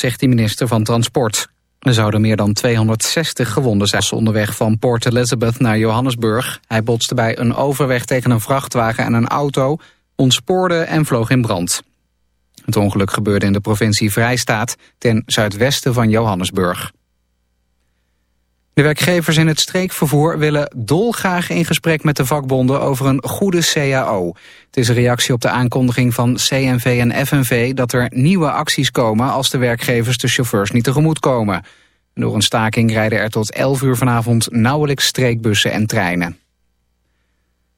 zegt de minister van Transport. Er zouden meer dan 260 gewonden zijn onderweg van Port Elizabeth naar Johannesburg. Hij botste bij een overweg tegen een vrachtwagen en een auto, ontspoorde en vloog in brand. Het ongeluk gebeurde in de provincie Vrijstaat, ten zuidwesten van Johannesburg. De werkgevers in het streekvervoer willen dolgraag in gesprek met de vakbonden over een goede CAO. Het is een reactie op de aankondiging van CNV en FNV dat er nieuwe acties komen als de werkgevers de chauffeurs niet tegemoet komen. Door een staking rijden er tot 11 uur vanavond nauwelijks streekbussen en treinen.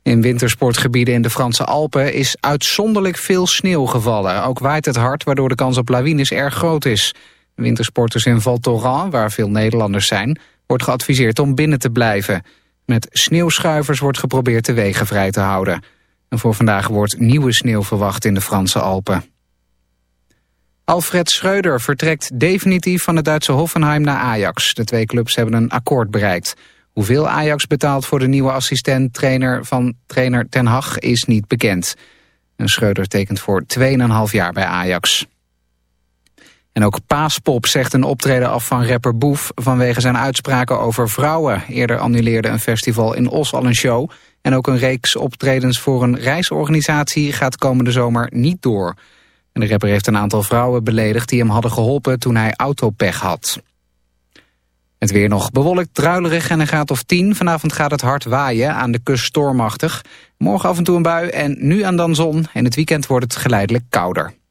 In wintersportgebieden in de Franse Alpen is uitzonderlijk veel sneeuw gevallen. Ook waait het hard, waardoor de kans op lawines erg groot is. Wintersporters in Val Thorens, waar veel Nederlanders zijn wordt geadviseerd om binnen te blijven. Met sneeuwschuivers wordt geprobeerd de wegen vrij te houden. En voor vandaag wordt nieuwe sneeuw verwacht in de Franse Alpen. Alfred Schreuder vertrekt definitief van het Duitse Hoffenheim naar Ajax. De twee clubs hebben een akkoord bereikt. Hoeveel Ajax betaalt voor de nieuwe assistent-trainer van trainer Ten Hag is niet bekend. En Schreuder tekent voor 2,5 jaar bij Ajax. En ook Paaspop zegt een optreden af van rapper Boef... vanwege zijn uitspraken over vrouwen. Eerder annuleerde een festival in Os al een show... en ook een reeks optredens voor een reisorganisatie... gaat komende zomer niet door. En de rapper heeft een aantal vrouwen beledigd... die hem hadden geholpen toen hij autopech had. Het weer nog bewolkt, druilerig en een graad of 10. Vanavond gaat het hard waaien, aan de kust stormachtig. Morgen af en toe een bui en nu aan dan zon. En het weekend wordt het geleidelijk kouder.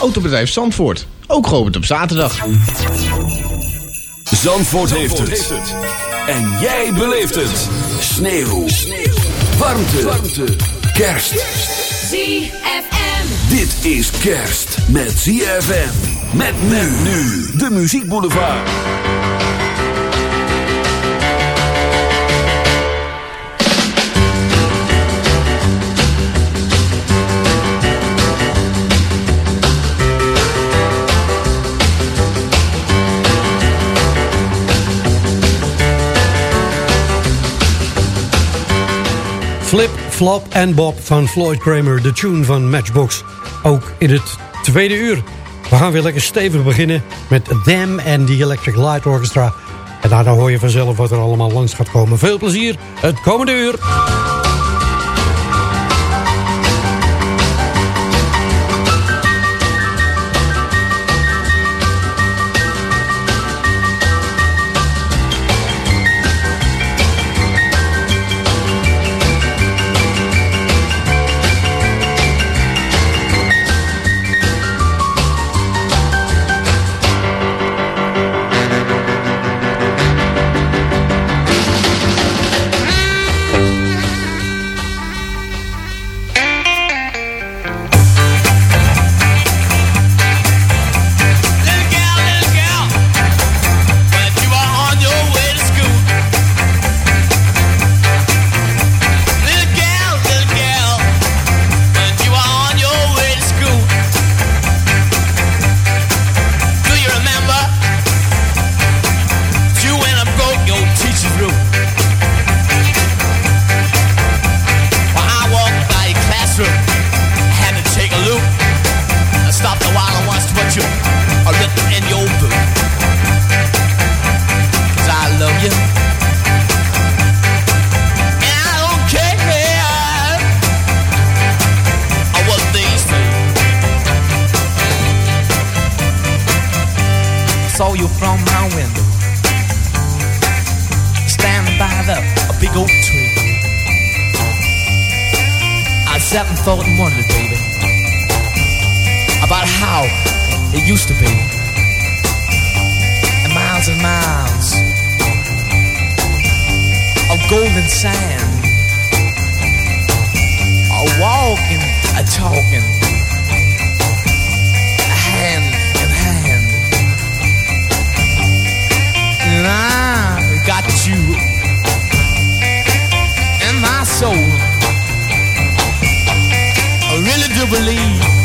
Autobedrijf Zandvoort, ook geopend op zaterdag. Zandvoort, heeft, het. En jij beleeft het. Sneeuw. Sneeuw. Warmte. Warmte. Kerst. ZFM. Dit is kerst met ZFM. Met men nu. De Muziek Boulevard. Flip, Flop en Bob van Floyd Kramer, de tune van Matchbox. Ook in het tweede uur. We gaan weer lekker stevig beginnen met Them en the Electric Light Orchestra. En daarna hoor je vanzelf wat er allemaal langs gaat komen. Veel plezier het komende uur. sevenfold and wondered, baby, about how it used to be. And miles and miles of golden sand, a walking, a talking, a hand in hand. And I got you in my soul to believe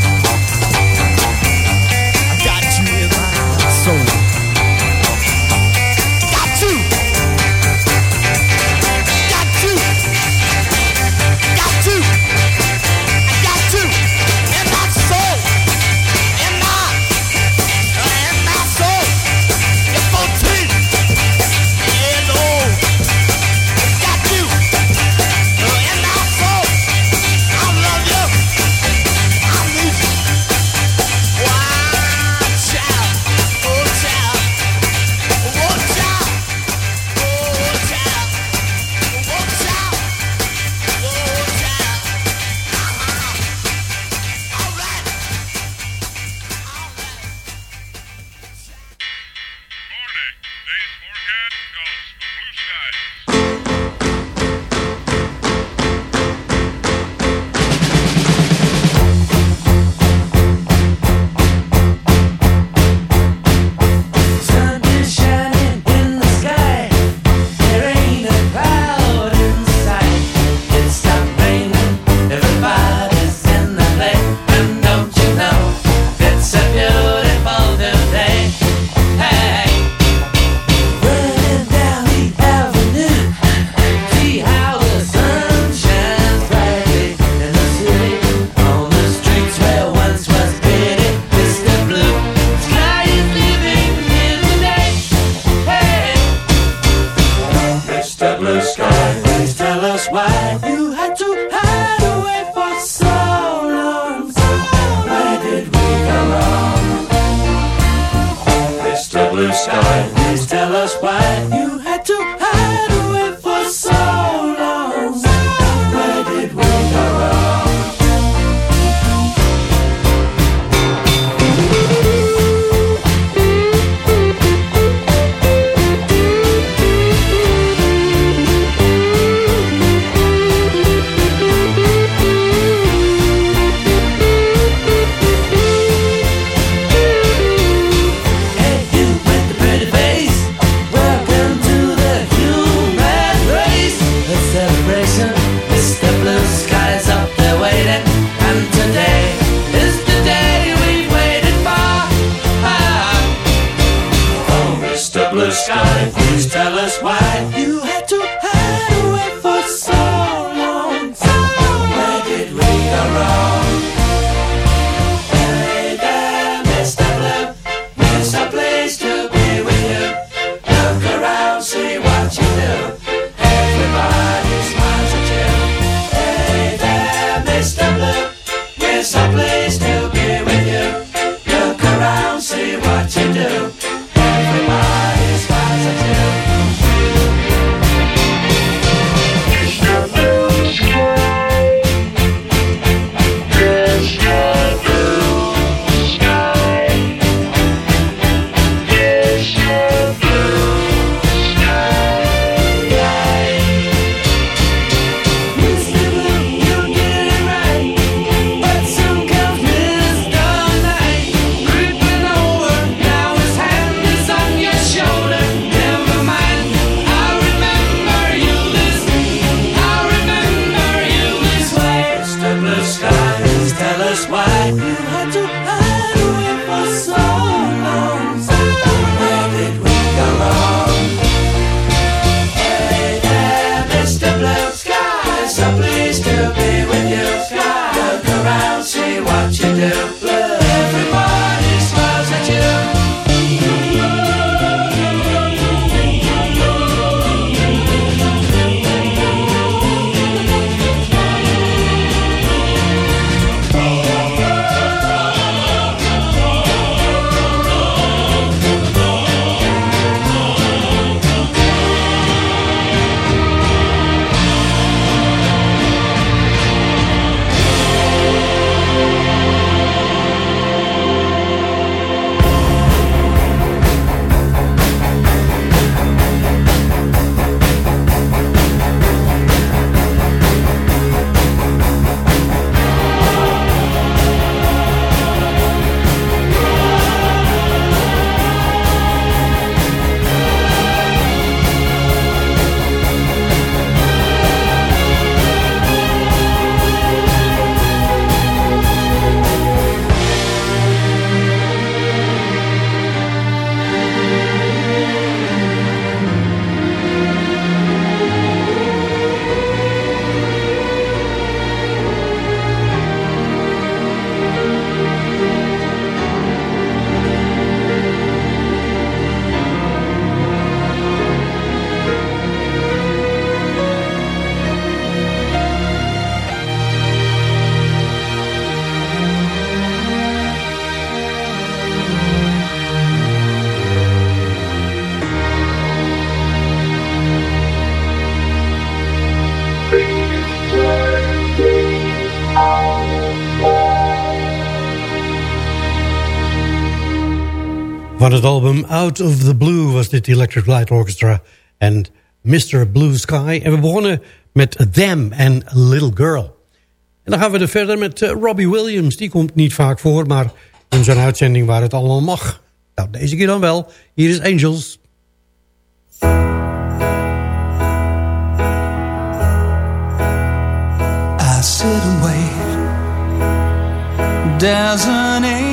Out of the Blue was dit Electric Light Orchestra en Mr. Blue Sky. En we begonnen met Them and Little Girl. En dan gaan we er verder met eh, Robbie Williams. Die komt niet vaak voor, maar in zo'n uitzending waar het allemaal mag. Nou, deze keer dan wel. Hier is Angels. I sit and wait. Does an angel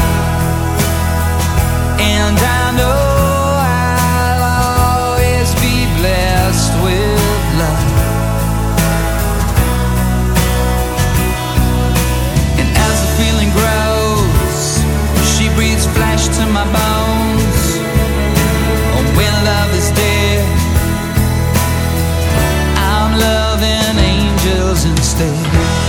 angels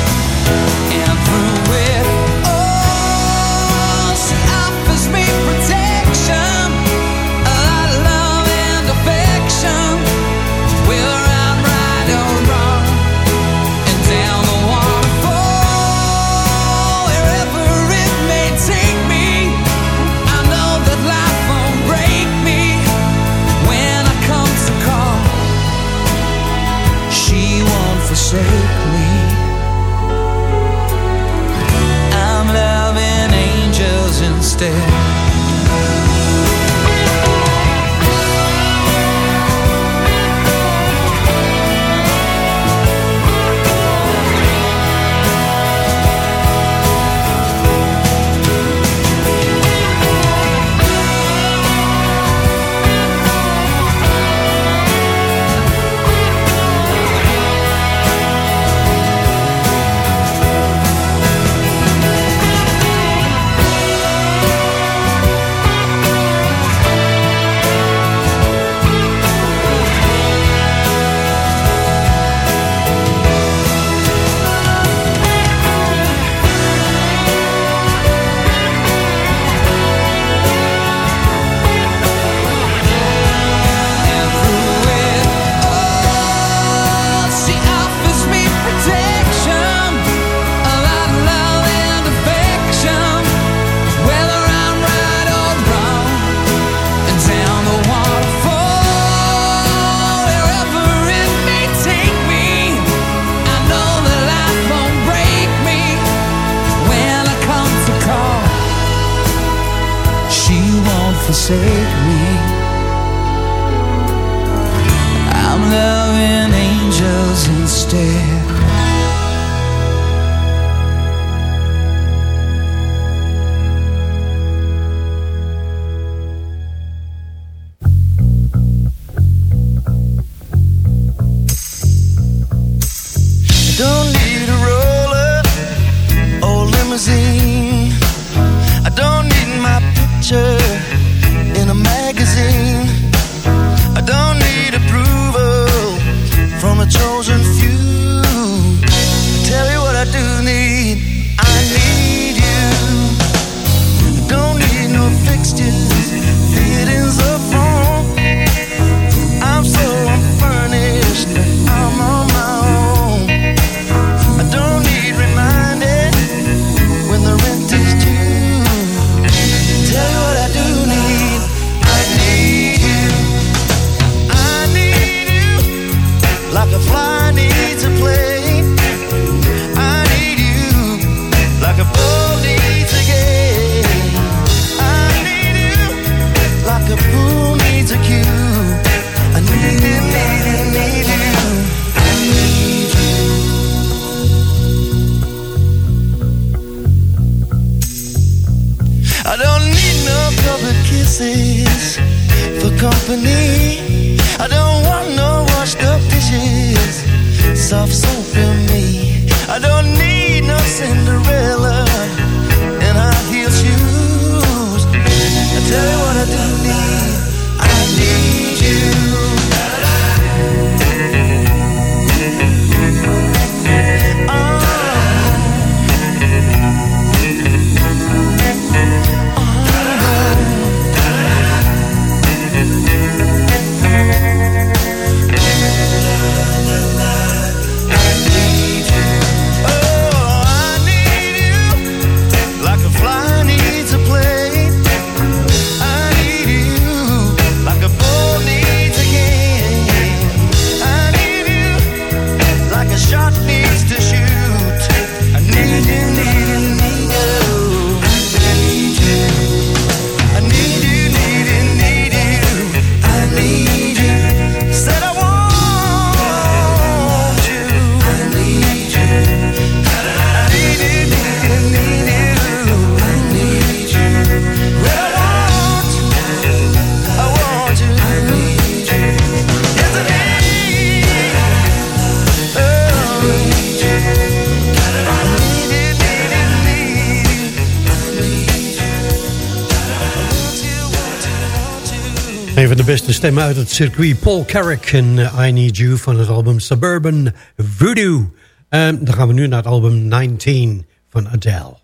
stem uit het circuit Paul Carrick en eh, I Need You van het album Suburban Voodoo. En dan gaan we nu naar het album 19 van Adele.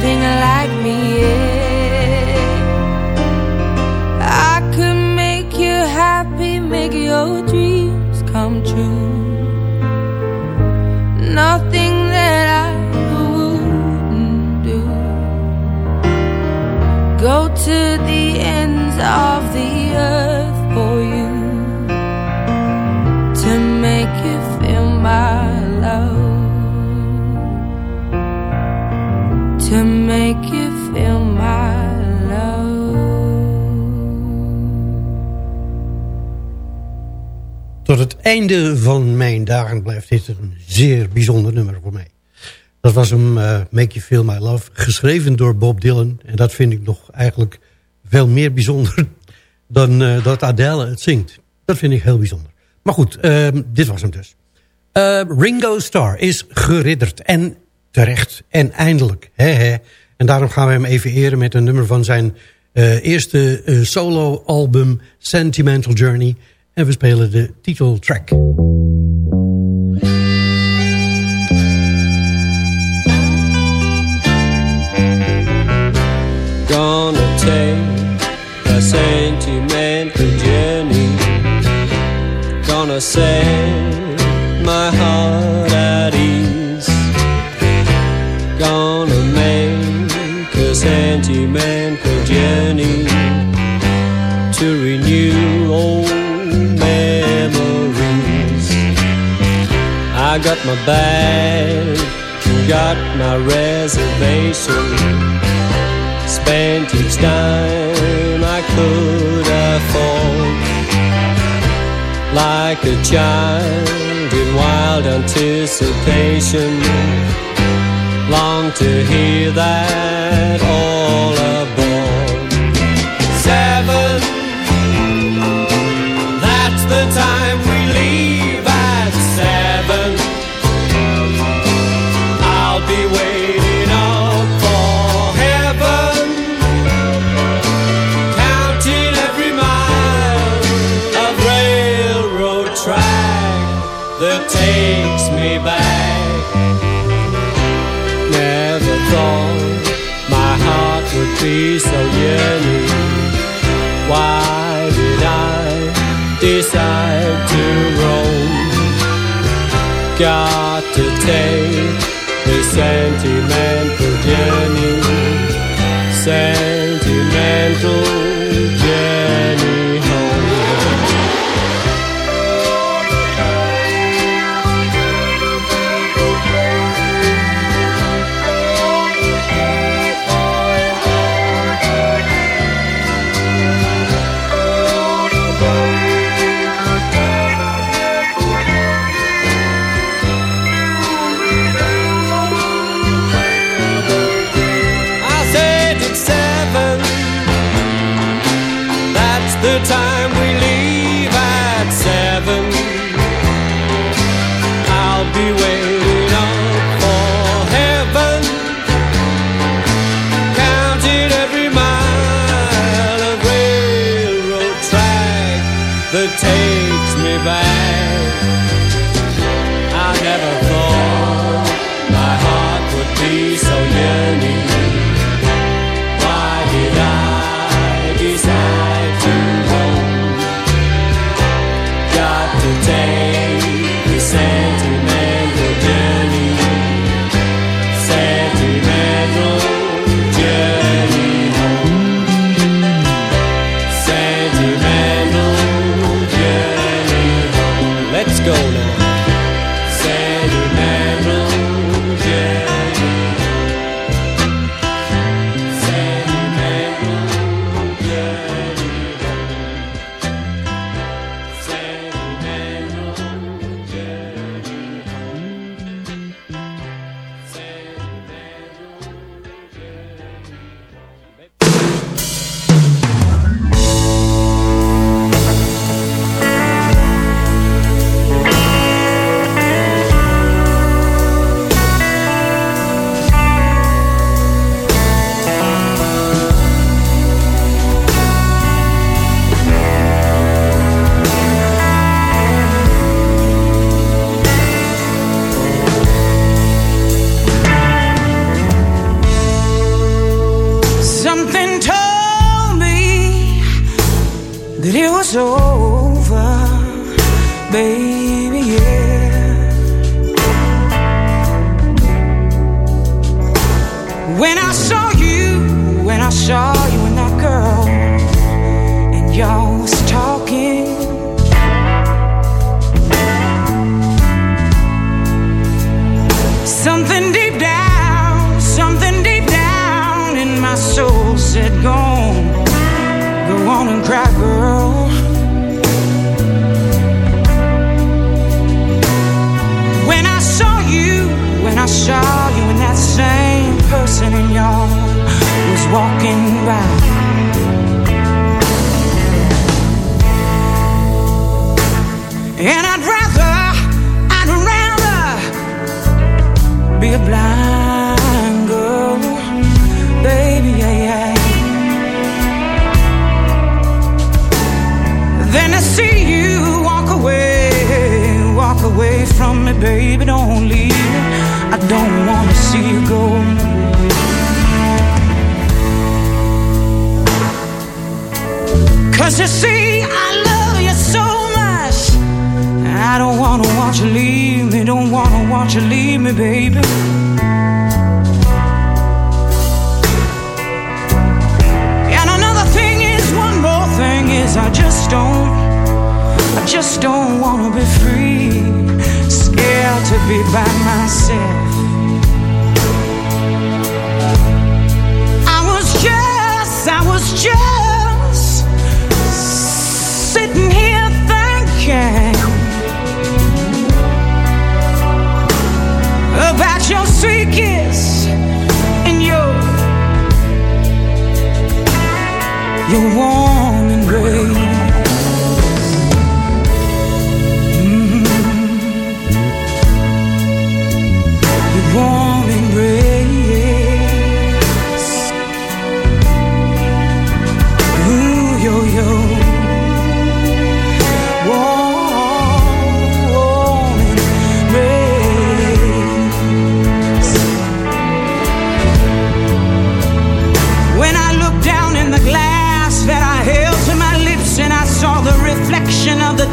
nothing like me yeah. I could make you happy Make your dreams come true Nothing that I wouldn't do Go to the ends of einde van mijn dagen blijft dit een zeer bijzonder nummer voor mij. Dat was hem eh, Make You Feel My Love, geschreven door Bob Dylan. En dat vind ik nog eigenlijk veel meer bijzonder dan eh, dat Adele het zingt. Dat vind ik heel bijzonder. Maar goed, eh, dit was hem dus. Eh, Ringo Starr is geridderd en terecht en eindelijk. Hè. En daarom gaan we hem even eren met een nummer van zijn eh, eerste solo-album Sentimental Journey. En we spelen de titeltrack. Gonna take a sentimental journey. Gonna set my heart at ease. Gonna make a sentimental journey to renew I got my bag, got my reservation spent each time I could afford. Like a child in wild anticipation, long to hear that all decide to roam? Got to take this sentimental journey,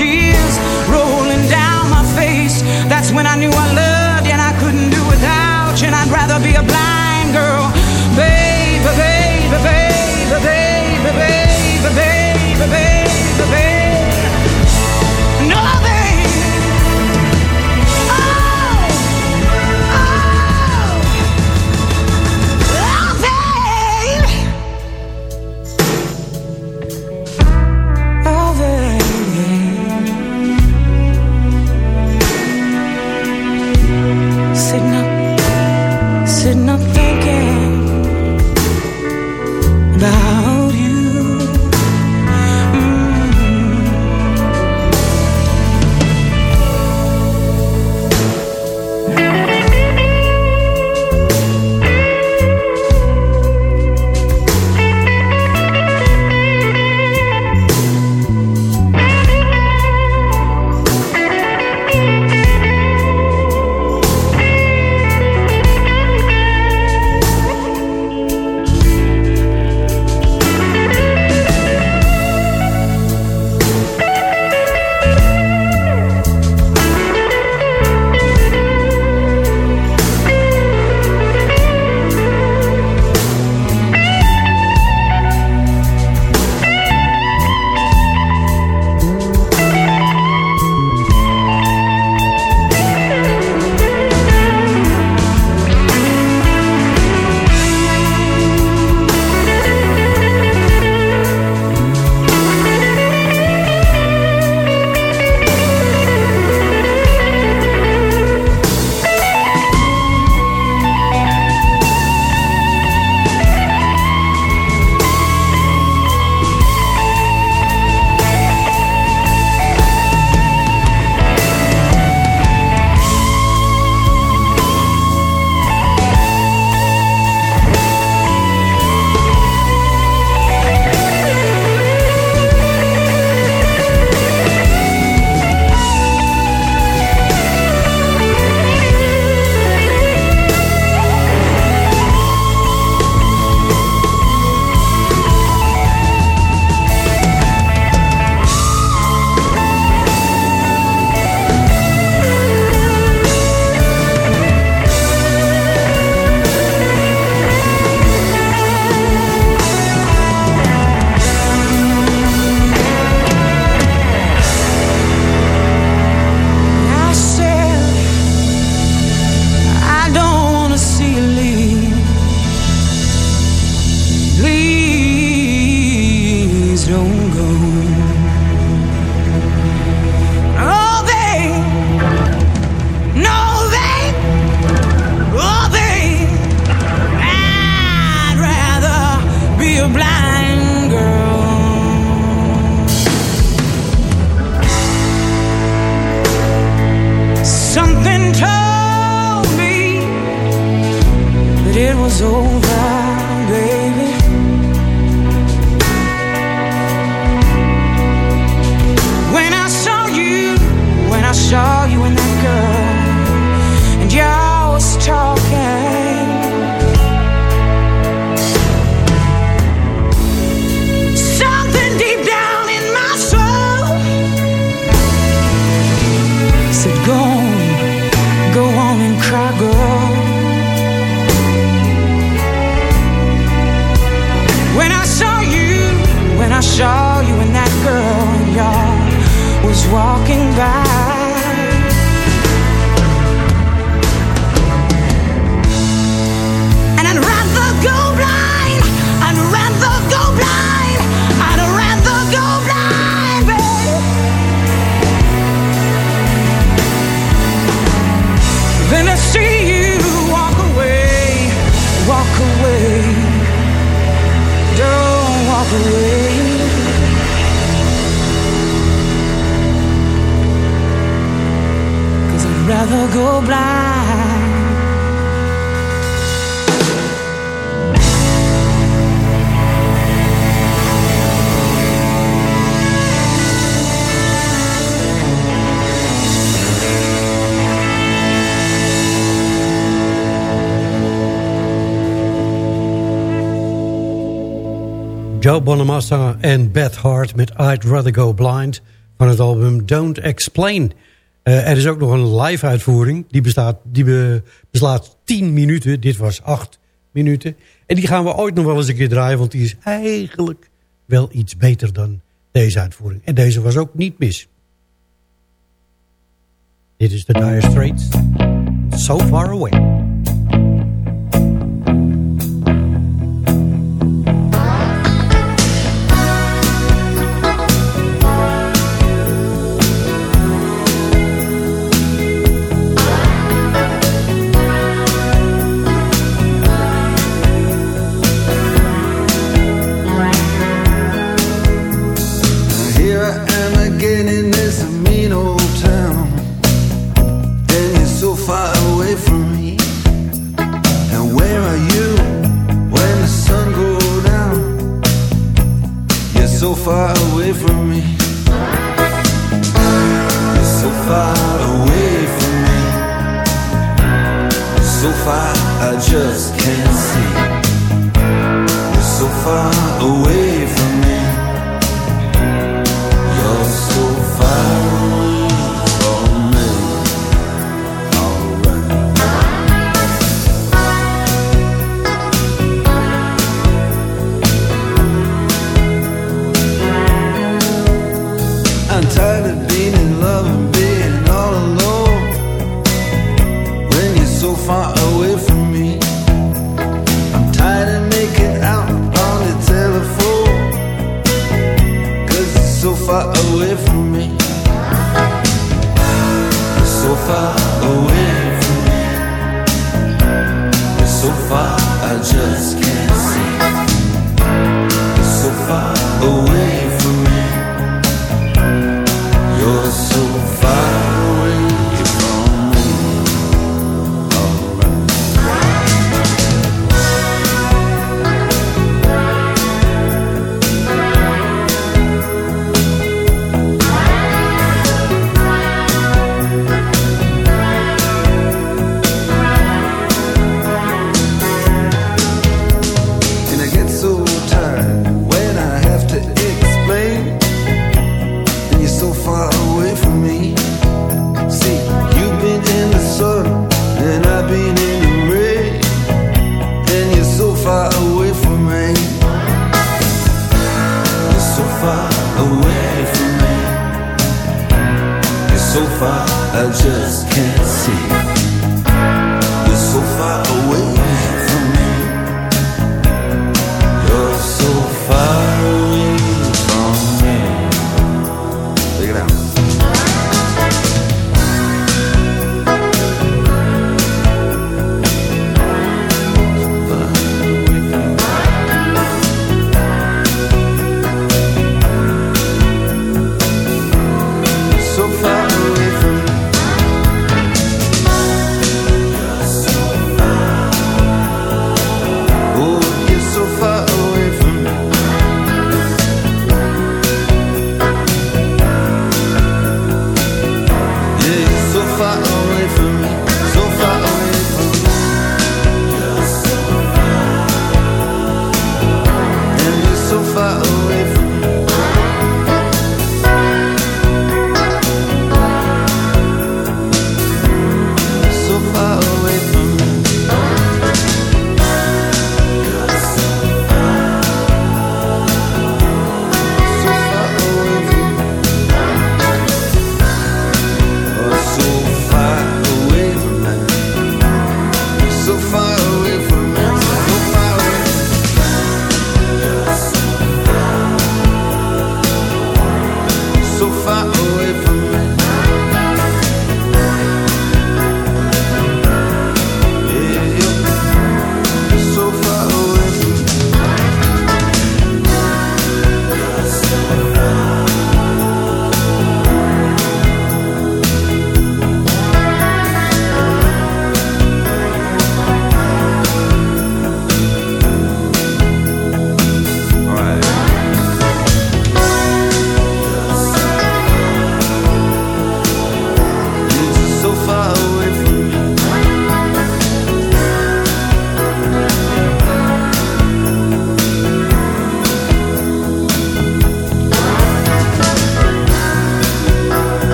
tears rolling down my face. That's when I knew I loved and I couldn't do without you. And I'd rather be a blind girl Joe Bonamassa en Beth Hart met I'd Rather Go Blind van het album Don't Explain. Eh, er is ook nog een live uitvoering, die, bestaat, die beslaat 10 minuten, dit was 8 minuten. En die gaan we ooit nog wel eens een keer draaien, want die is eigenlijk wel iets beter dan deze uitvoering. En deze was ook niet mis. Dit is The Dire Straits, So Far Away.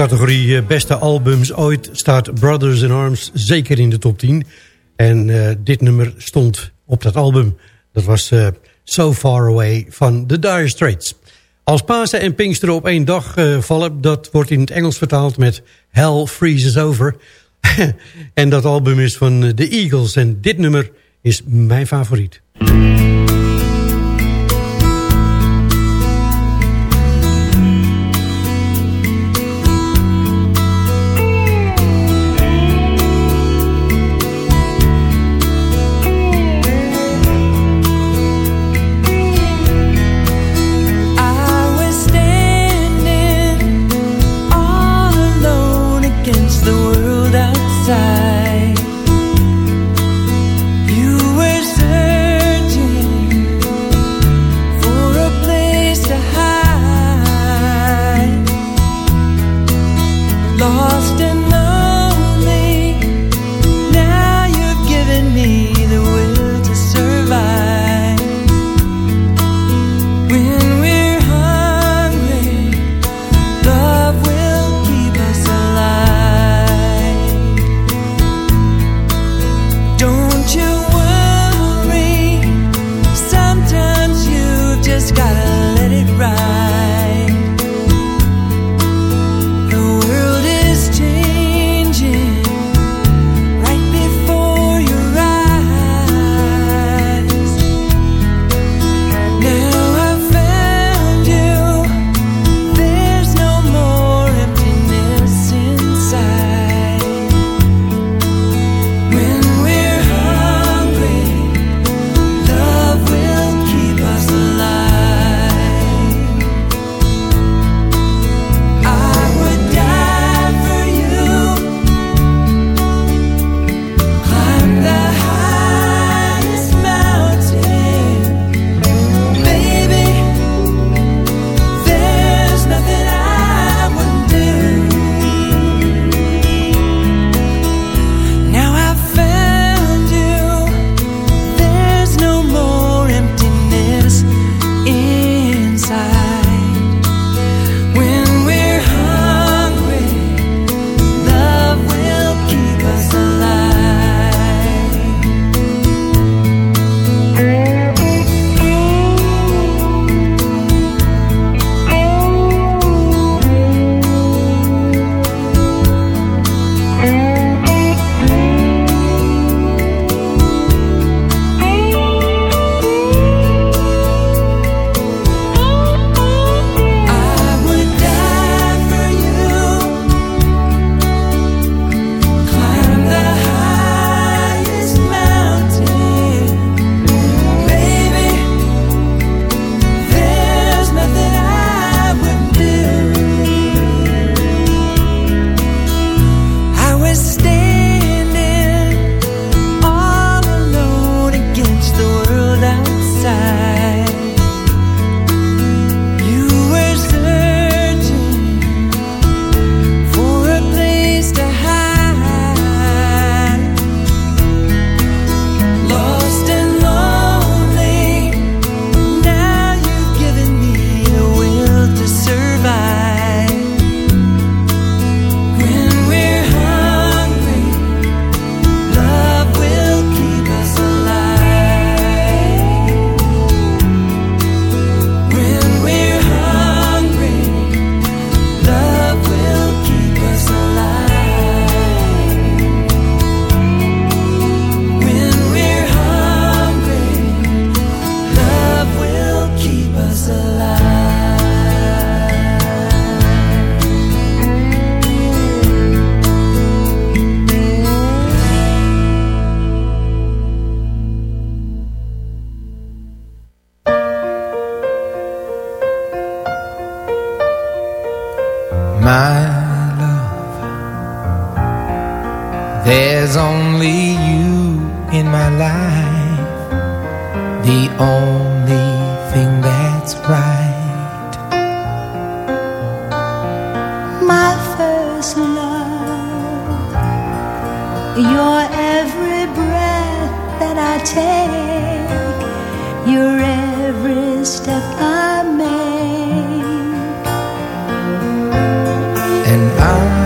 categorie eh, beste albums ooit staat Brothers in Arms zeker in de top 10. En eh, dit nummer stond op dat album. Dat was eh, So Far Away van The Dire Straits. Als Pasen en Pinksteren op één dag uh, vallen... dat wordt in het Engels vertaald met Hell Freezes Over. en dat album is van The Eagles. En dit nummer is mijn favoriet. life the only thing that's right. My first love, your every breath that I take, your every step I make, and I.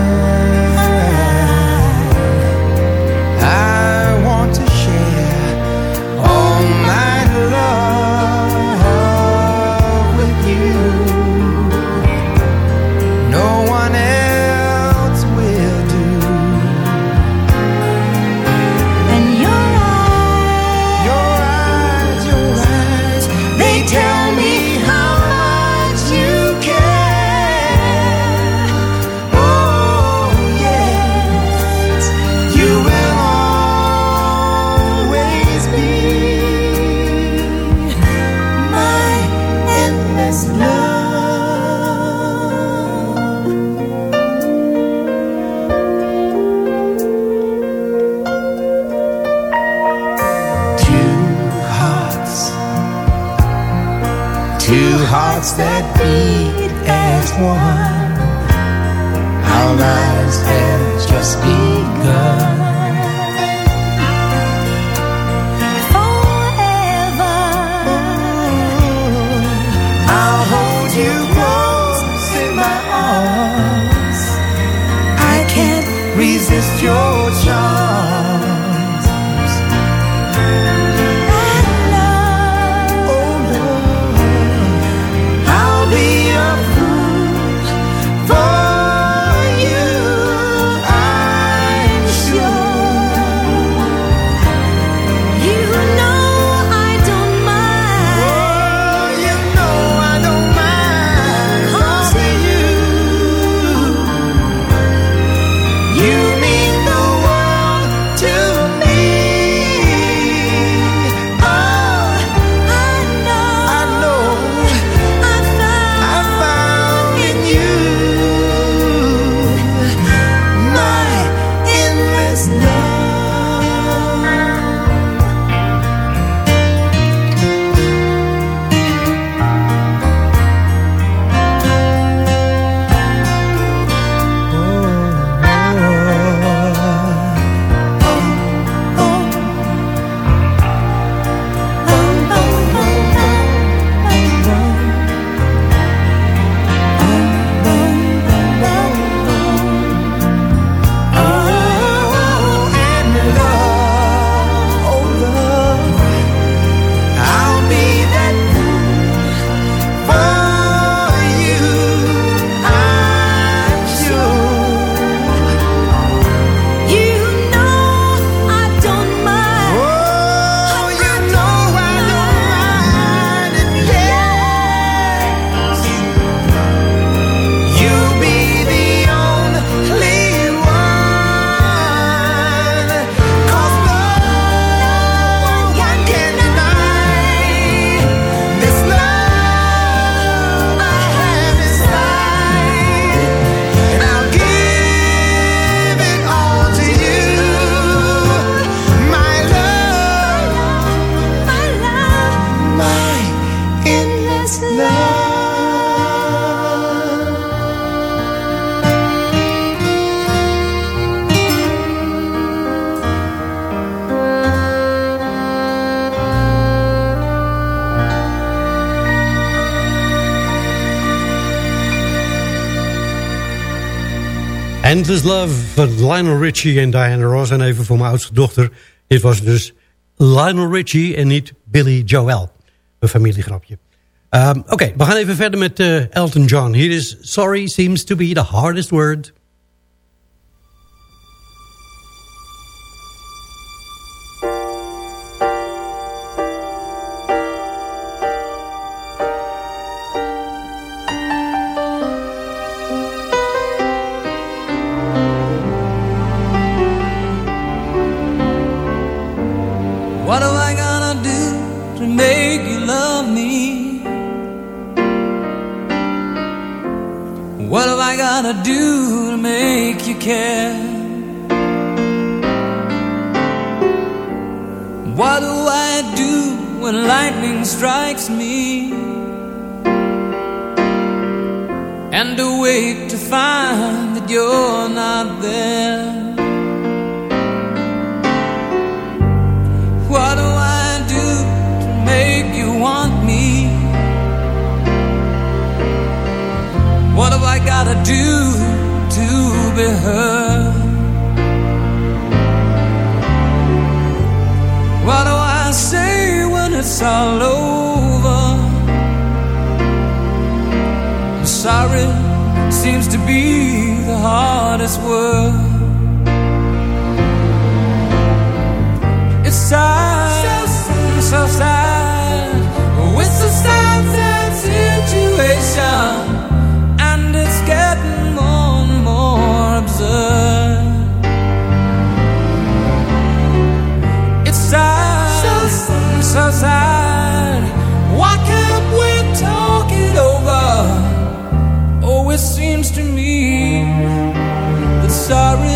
one. how lives have just been. Is Love van Lionel Richie en Diana Ross. En even voor mijn oudste dochter. Dit was dus Lionel Richie en niet Billy Joel. Een familiegrapje. Ehm, oké, we gaan even verder met eh, Elton John. Hier is Sorry Seems to be the Hardest Word. seems to be the hardest word. It's sad, so sad, so sad. It's a sad, sad situation, and it's getting more and more absurd. sorry.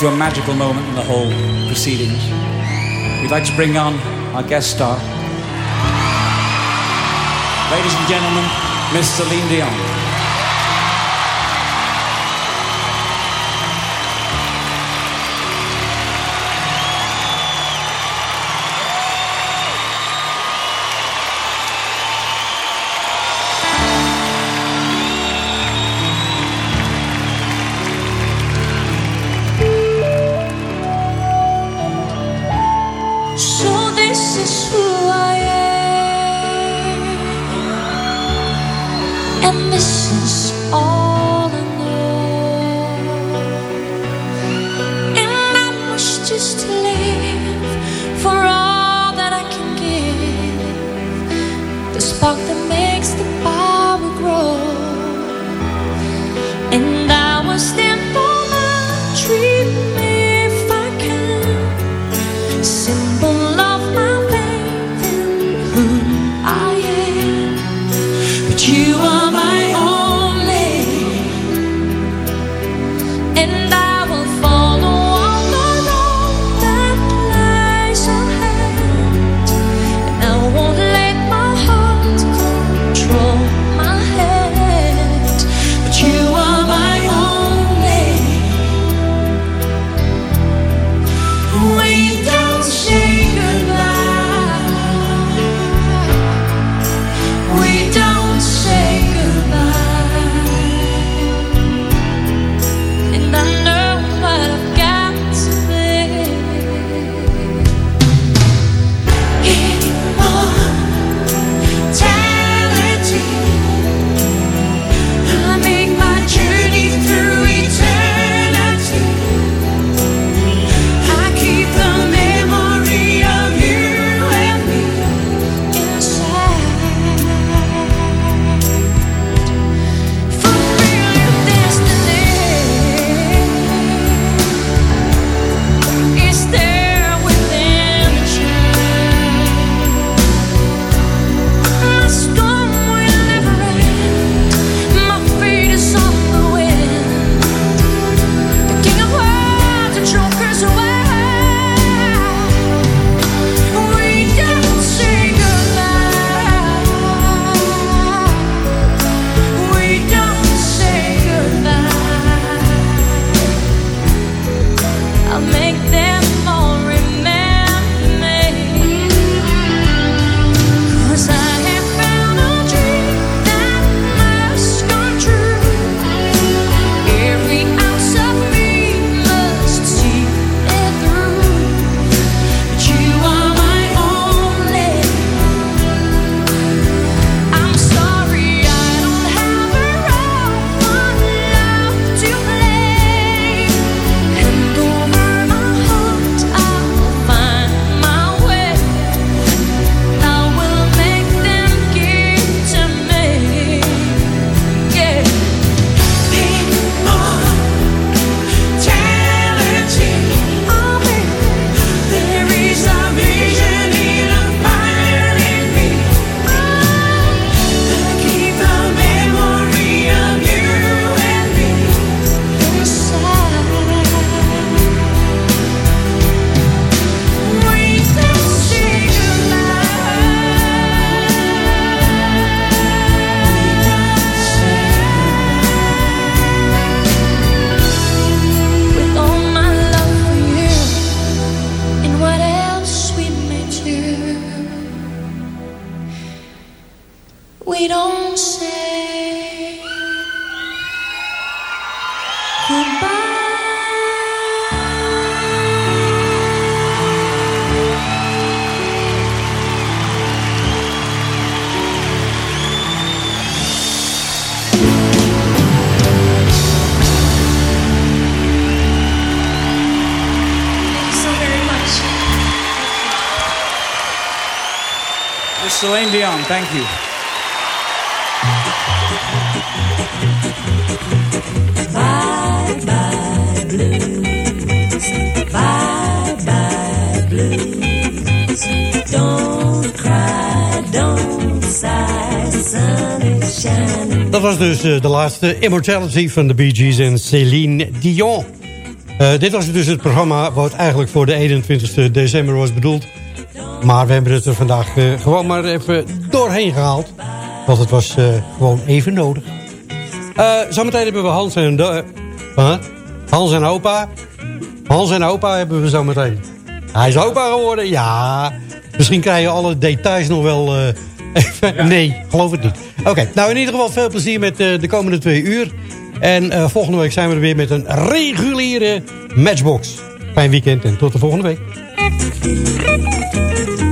to a magical moment in the whole proceedings. We'd like to bring on our guest star. Ladies and gentlemen, Miss Celine Dion. Thank you. Bye bye. Bye bye. Don't cry, don't sigh. Dat was dus eh, de laatste Immortality van de Bee Gees en Céline Dion. Eh, dit was dus het programma wat eigenlijk voor de 21 december was bedoeld. Maar we hebben het er vandaag eh, gewoon maar even doorheen gehaald. Want het was eh, gewoon even nodig. Eh, zometeen hebben we Hans en, huh? Hans en opa. Hans en opa hebben we zometeen. Hij is opa geworden, ja. Misschien krijg je alle details nog wel... even- Nee, geloof het niet. Oké, nou in ieder geval veel plezier met de komende twee uur. En volgende week zijn we er weer met een reguliere matchbox. Fijn weekend en tot de volgende week. Thank you.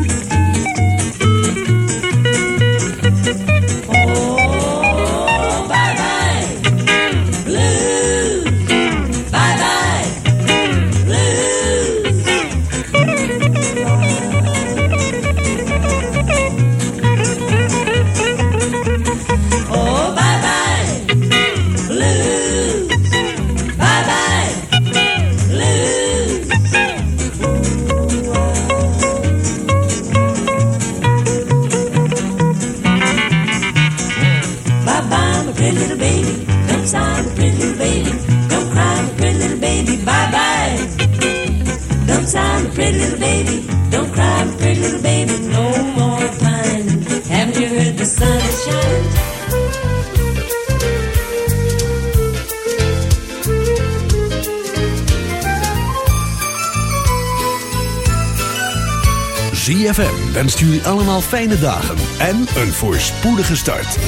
ZFM wenst jullie allemaal fijne dagen en een voorspoedige start.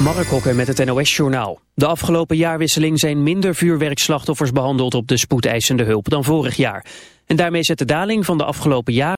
Mark Hokker met het NOS-journaal. De afgelopen jaarwisseling zijn minder vuurwerkslachtoffers behandeld op de spoedeisende hulp dan vorig jaar. En daarmee zet de daling van de afgelopen jaren